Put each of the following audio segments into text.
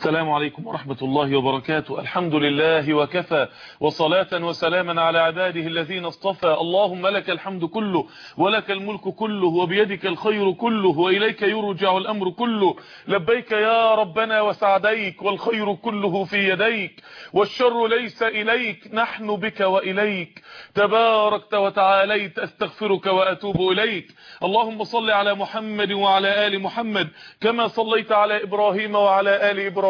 السلام عليكم ورحمة الله وبركاته. الحمد لله وكفى. وصلاة وسلاما على عباده الذين اصطفى. اللهم لك الحمد كله ولك الملك كله وبيدك الخير كله وإليك يرجع الأمر كله. لبيك يا ربنا وسعديك والخير كله في يديك والشر ليس إليك نحن بك وإليك. تباركت وتعاليت أستغفرك وأتوب إليك. اللهم صل على محمد وعلى آل محمد كما صليت على إبراهيم وعلى آل إبراهيم.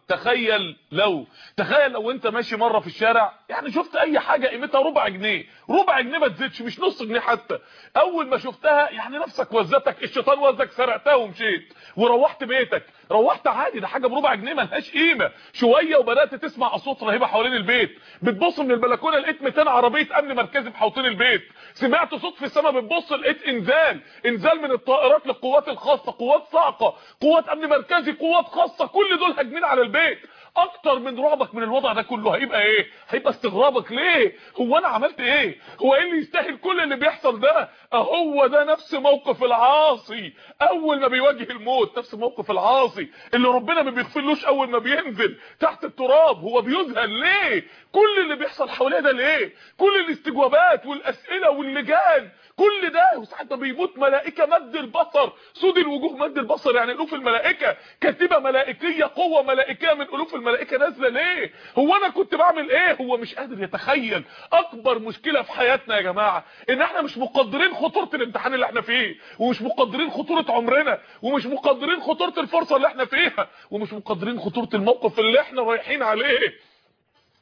تخيل لو تخيل لو انت ماشي مرة في الشارع يعني شفت أي حاجة قيمتها ربع جنيه ربع جنيه ما تزيدش مش نص جنيه حتى. أول ما شفتها يعني نفسك وزتك الشيطان وزك سرقتها ومشيت وروحت بيتك. روحت عادي ده حاجة بربع جنيه ملهاش قيمة. شوية وبدأت تسمع أصوات رهيبة حوالين البيت. بتبص من البلكونة لقيت 200 عربية أمن مركزي بحوطين البيت. سمعت صوت في السماء بتبص لقيت إنزال. إنزال من الطائرات للقوات الخاصة قوات صاعقة قوات أمن مركزي قوات خاصة. كل دول هاجمين على البيت. big أكتر من رعبك من الوضع ده كله هيبقى إيه؟ هيبقى استغرابك ليه؟ هو أنا عملت إيه؟ هو إيه اللي يستاهل كل اللي بيحصل ده؟ أهو ده نفس موقف العاصي. أول ما بيواجه الموت نفس موقف العاصي. اللي ربنا ما بيغفرلوش أول ما بينزل تحت التراب. هو بيذهل ليه؟ كل اللي بيحصل حواليه ده ليه؟ كل الاستجوابات والأسئلة واللجان. كل ده وساعات ما بيموت ملائكة مد البصر. سود الوجوه مد البصر. يعني ألوف الملائكة. كتيبه ملائكية قوة ملائكية من ألوف الملائكة نازلة ليه؟ هو أنا كنت بعمل إيه؟ هو مش قادر يتخيل. أكبر مشكلة في حياتنا يا جماعة إن إحنا مش مقدرين خطورة الامتحان اللي إحنا فيه ومش مقدرين خطورة عمرنا ومش مقدرين خطورة الفرصة اللي إحنا فيها ومش مقدرين خطورة الموقف اللي إحنا رايحين عليه.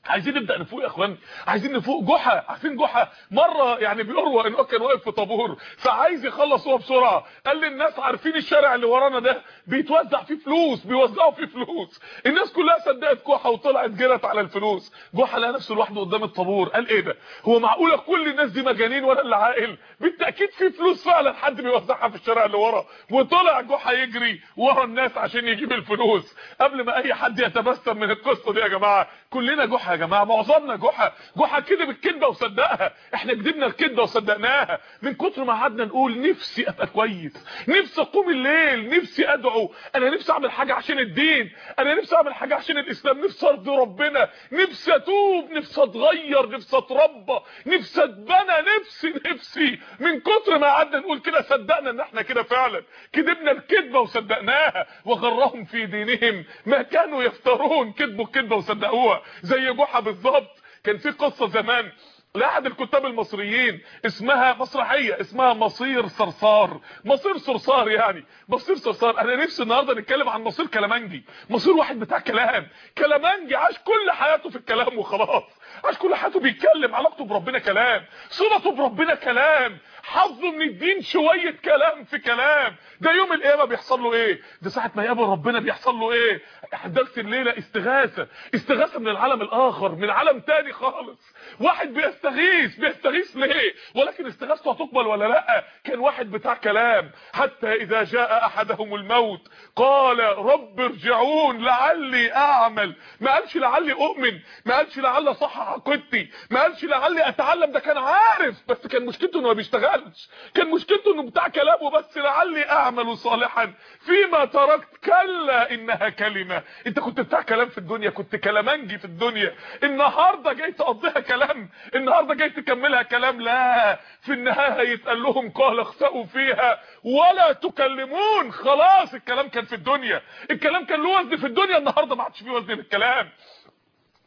عايزين نبدأ نفوق يا اخوان عايزين نفوق جحا. عارفين جحا. مرة يعني بيروى إن هو كان واقف في طابور فعايز يخلص هو بسرعة. قال للناس عارفين الشارع اللي ورانا ده بيتوزع فيه فلوس بيوزعوا فيه فلوس. الناس كلها صدقت جحا وطلعت جرت على الفلوس. جحا لقى نفسه لوحده قدام الطابور. قال إيه ده؟ هو معقولة كل الناس دي مجانين ولا اللي عاقل بالتأكيد في فلوس فعلا حد بيوزعها في الشارع اللي ورا. وطلع جحا يجري ورا الناس عشان يجيب الفلوس. قبل ما أي حد يتبسم من القصة دي يا جماعة كلنا جحا يا جماعة معظمنا جحا. جحا كذب الكذبه وصدقها. إحنا كذبنا الكذبه وصدقناها. من كتر ما قعدنا نقول نفسي أبقى كويس نفسي أقوم الليل نفسي أدعو. أنا نفسي أعمل حاجة عشان الدين. أنا نفسي أعمل حاجة عشان الإسلام. نفسي أرضي ربنا. نفسي أتوب. نفسي أتغير. نفسي أتربى. نفسي أتبنى. نفسي نفسي. من كتر ما قعدنا نقول كده صدقنا إن إحنا كده فعلا. كذبنا الكذبه وصدقناها. وغرهم في دينهم ما كانوا يفترون. كذبوا الكذبه وصدقوها. زي جحا بالظبط. كان في قصة زمان لأحد الكتاب المصريين اسمها مسرحية اسمها مصير صرصار. مصير صرصار يعني. مصير صرصار. أنا نفسي النهارده نتكلم عن مصير كلامنجي مصير واحد بتاع كلام. كلامنجي عاش كل حياته في الكلام وخلاص. عاش كل حياته بيتكلم علاقته بربنا كلام صلته بربنا كلام حظه من الدين شوية كلام في كلام. ده يوم القيامة بيحصل له إيه؟ ده ساعة ما يقابل ربنا بيحصل له إيه؟ درس الليلة استغاثة. استغاثة من العالم الآخر من عالم تاني خالص. واحد بيستغيث بيستغيث ليه؟ ولكن استغاثته هتقبل ولا لأ؟ كان واحد بتاع كلام. حتى إذا جاء أحدهم الموت قال رب ارجعون لعلي أعمل. ما قالش لعلي أؤمن ما قالش لعلي اصحح عقيدتي ما قالش لعلي أتعلم ده كان عارف. بس كان مشكلته إنه ما بيشتغلش. كان مشكلته إنه بتاع كلام وبس لعلي أعمل صالحا. فيما تركت كلا إنها كلمة. أنت كنت بتاع كلام في الدنيا كنت كلامنجي في الدنيا. النهارده جاي تقضيها كلام. النهارده جاي تكملها كلام. لا في النهاية هيتقال لهم قال اخسئوا فيها. ولا تكلمون. خلاص الكلام كان في الدنيا. الكلام كان له وزن في الدنيا. النهارده ما عادش فيه وزن للكلام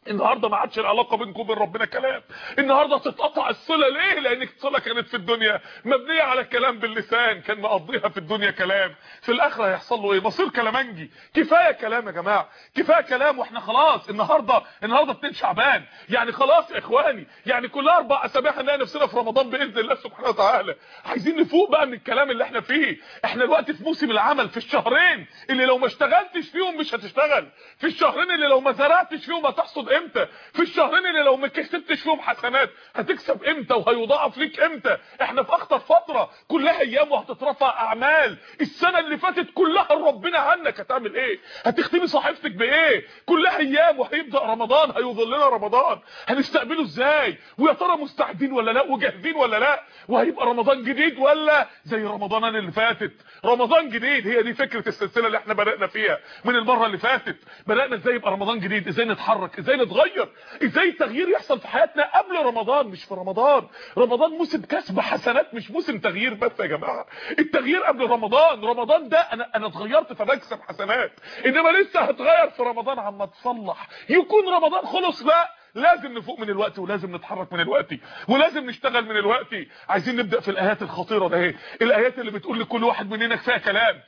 النهارده ما عادش العلاقة بينكم وبين ربنا كلام. النهارده تتقطع الصلة ليه؟ لأن الصله كانت في الدنيا. مبنية على كلام باللسان. كان مقضيها في الدنيا كلام. في الآخرة هيحصل له إيه؟ مصير كلامنجي. كفاية كلام يا جماعة. كفاية كلام وإحنا خلاص. النهارده النهارده 2 شعبان. يعني خلاص يا إخواني. يعني كل أربع أسابيع هنلاقي نفسنا في رمضان بإذن الله سبحانه وتعالى. عايزين نفوق بقى من الكلام اللي إحنا فيه. إحنا دلوقتي في موسم العمل. في الشهرين اللي لو ما اشتغلتش فيهم مش هتشتغل. في الشهرين اللي لو ما زرعتش فيهم هتحصد إمتى؟ في الشهرين اللي لو ما كسبتش فيهم حسنات هتكسب إمتى وهيضاعف ليك إمتى؟ إحنا في أخطر فترة كلها أيام وهتترفع أعمال. السنة اللي فاتت كلها ربنا عنك هتعمل إيه؟ هتختمي صحيفتك بإيه؟ كلها أيام وهيبدأ رمضان هيظلنا رمضان. هنستقبله إزاي؟ ويا ترى مستعدين ولا لا؟ وجاهزين ولا لا؟ وهيبقى رمضان جديد ولا؟ زي رمضان اللي فاتت. رمضان جديد هي دي فكرة السلسلة اللي إحنا بدأنا فيها. من المرة اللي فاتت بدأنا إزاي يبقى رمضان جديد؟ إزاي نتحرك؟ إزاي نتغير. إزاي التغيير يحصل في حياتنا قبل رمضان؟ مش في رمضان. رمضان موسم كسب حسنات مش موسم تغيير بس يا جماعة. التغيير قبل رمضان. رمضان ده أنا أنا اتغيرت فبكسب حسنات. إنما لسه هتغير في رمضان عما تصلح. يكون رمضان خلص لا. لازم نفوق من الوقت ولازم نتحرك من الوقت. ولازم نشتغل من الوقت. عايزين نبدأ في الآيات الخطيرة ده اهي الآيات اللي بتقول لكل واحد مننا كفاية كلام.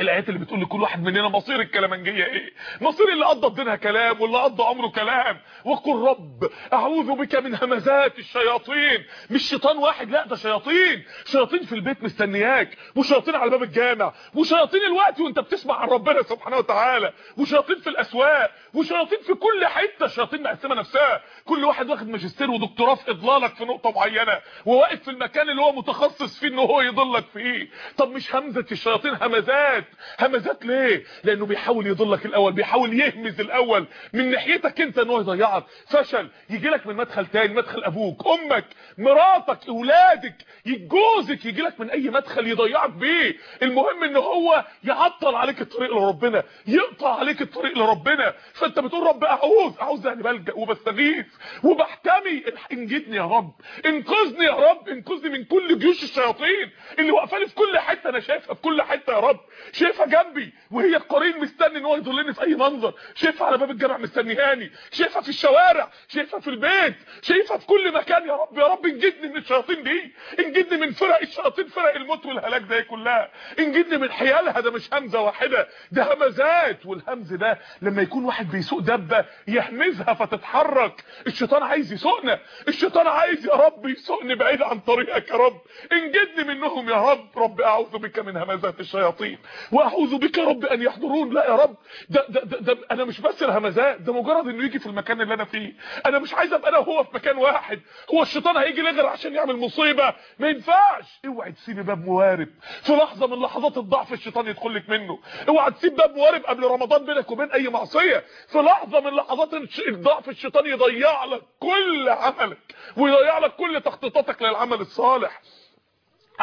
الآيات اللي بتقول لكل واحد مننا مصير الكلامنجيه إيه؟ مصير اللي قضى دينها كلام واللي قضى عمره كلام. وقل رب أعوذ بك من همزات الشياطين. مش شيطان واحد لا ده شياطين. شياطين في البيت مستنياك وشياطين على باب الجامع وشياطين الوقت وأنت بتسمع عن ربنا سبحانه وتعالى وشياطين في الأسواق وشياطين في كل حتة. شياطين مقسمة نفسها. كل واحد واخد ماجستير ودكتوراه في إضلالك في نقطة معينة وواقف في المكان اللي هو متخصص فيه إن هو يضلك فيه. طب مش همزة الشياطين همزات؟ همزات ليه؟ لأنه بيحاول يضلك الأول بيحاول يهمز الأول. من ناحيتك أنت ان هو يضيعك فشل. يجي لك من مدخل تاني مدخل أبوك أمك مراتك أولادك. جوزك يجي لك من أي مدخل يضيعك بيه. المهم ان هو يعطل عليك الطريق لربنا يقطع عليك الطريق لربنا. فأنت بتقول رب أعوذ أعوذ يعني بلجأ وبستغيث وبحتمي. انجدني يا رب. انقذني يا رب. انقذني من كل جيوش الشياطين اللي واقفه في كل حتة. أنا شايفها في كل حتة يا رب. شايفها جنبي وهي القرين مستني إن هو يضلني في أي منظر. شايفها على باب الجامع مستنيهاني شايفها في الشوارع شايفها في البيت شايفها في كل مكان. يا رب يا رب انجدني من الشياطين دي. انجدني من فرق الشياطين فرق الموت والهلاك ده كلها. انجدني من حيالها ده مش همزة واحدة ده همزات. والهمز ده لما يكون واحد بيسوق دبة يهمزها فتتحرك. الشيطان عايز يسوقنا. الشيطان عايز يا رب يسوقني بعيد عن طريقك يا رب. انجدني منهم يا رب. رب أعوذ بك من همزات الشياطين. وأعوذ بك يا رب أن يحضرون. لا يا رب ده, ده, ده, ده أنا مش بس الهمزات ده مجرد إنه يجي في المكان اللي أنا فيه. أنا مش عايز أبقى أنا وهو في مكان واحد. هو الشيطان هيجي لغير عشان يعمل مصيبة. ما ينفعش. اوعي تسيبي باب موارب في لحظة من لحظات الضعف الشيطان يدخل لك منه. اوعي تسيب باب موارب قبل رمضان بينك وبين أي معصية. في لحظة من لحظات الضعف الشيطان يضيع لك كل عملك ويضيع لك كل تخطيطاتك للعمل الصالح.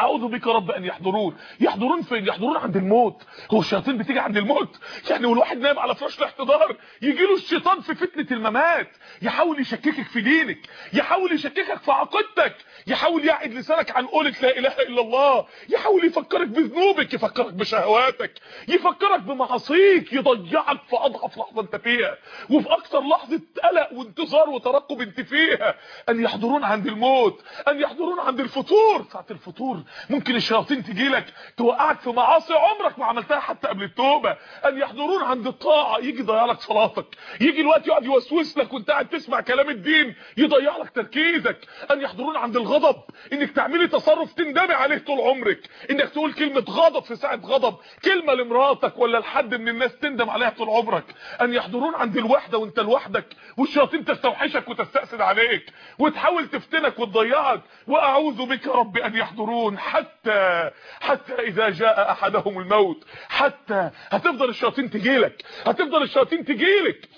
أعوذ بك رب أن يحضرون. يحضرون فين؟ يحضرون عند الموت. هو الشياطين بتيجي عند الموت. يعني والواحد نايم على فراش الاحتضار. يجي له الشيطان في فتنة الممات. يحاول يشككك في دينك. يحاول يشككك في عقيدتك. يحاول يعد لسانك عن قولة لا إله إلا الله. يحاول يفكرك بذنوبك. يفكرك بشهواتك. يفكرك بمعاصيك. يضيعك في أضعف لحظة أنت فيها. وفي أكثر لحظة قلق وانتظار وترقب أنت فيها. أن يحضرون عند الموت. أن يحضرون عند الفطور. ساعة الفطور ممكن الشياطين تجي لك توقعك في معاصي عمرك ما عملتها حتى قبل التوبة. أن يحضرون عند الطاعه يجي يضيع لك صلاتك. يجي الوقت يقعد يوسوس لك وأنت قاعد تسمع كلام الدين يضيع لك تركيزك. أن يحضرون عند الغضب إنك تعملي تصرف تندمي عليه طول عمرك. إنك تقول كلمة غضب في ساعة غضب. كلمة لمراتك ولا لحد من الناس تندم عليها طول عمرك. أن يحضرون عند الوحدة وأنت لوحدك. والشياطين تستوحشك وتستأسد عليك. وتحاول تفتنك وتضيعك. وأعوذ بك رب أن يحضرون. حتى حتى إذا جاء أحدهم الموت حتى هتفضل الشياطين تجيلك هتفضل الشياطين تجيلك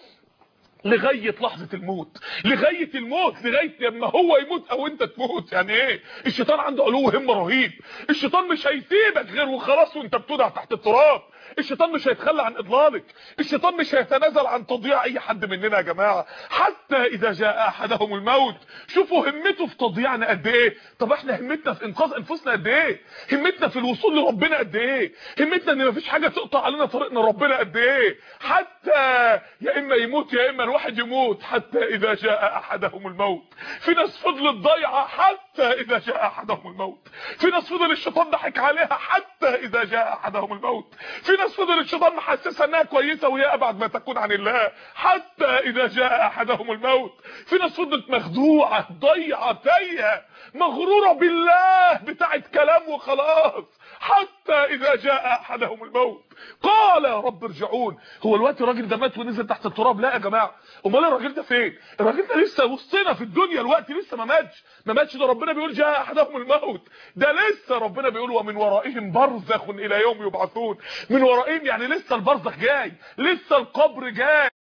لغاية لحظة الموت لغاية الموت لغاية لما هو يموت أو أنت تموت. يعني إيه؟ الشيطان عنده علو همه رهيب. الشيطان مش هيسيبك غير وخلاص وأنت بتودع تحت التراب. الشيطان مش هيتخلى عن إضلالك. الشيطان مش هيتنازل عن تضييع أي حد مننا يا جماعة. حتى إذا جاء أحدهم الموت شوفوا همته في تضييعنا قد إيه. طب إحنا همتنا في إنقاذ أنفسنا قد إيه؟ همتنا في الوصول لربنا قد إيه؟ همتنا إن مفيش حاجة تقطع علينا طريقنا ربنا قد إيه؟ حتى يا إما يموت يا إما الواحد يموت. حتى إذا جاء أحدهم الموت. في ناس فضلت ضايعة حتى إذا جاء أحدهم الموت. في ناس فضل الشيطان ضحك عليها حتى إذا جاء أحدهم الموت. في ناس فضل الشيطان محسسها إنها كويسة وهي أبعد ما تكون عن الله حتى إذا جاء أحدهم الموت. في ناس فضلت مخدوعة ضيعة تايهة مغرورة بالله بتاعت كلام وخلاص. حتى إذا جاء أحدهم الموت. قال يا رب ارجعون. هو الوقت الراجل ده مات ونزل تحت التراب. لا يا جماعة. أمال الراجل ده فين؟ الراجل ده لسه وسطنا في الدنيا. الوقت لسه ما ماتش. ما ماتش ده ربنا بيقول جاء أحدهم الموت. ده لسه ربنا بيقول ومن ورائهم برزخ إلى يوم يبعثون. من ورائهم يعني لسه البرزخ جاي. لسه القبر جاي.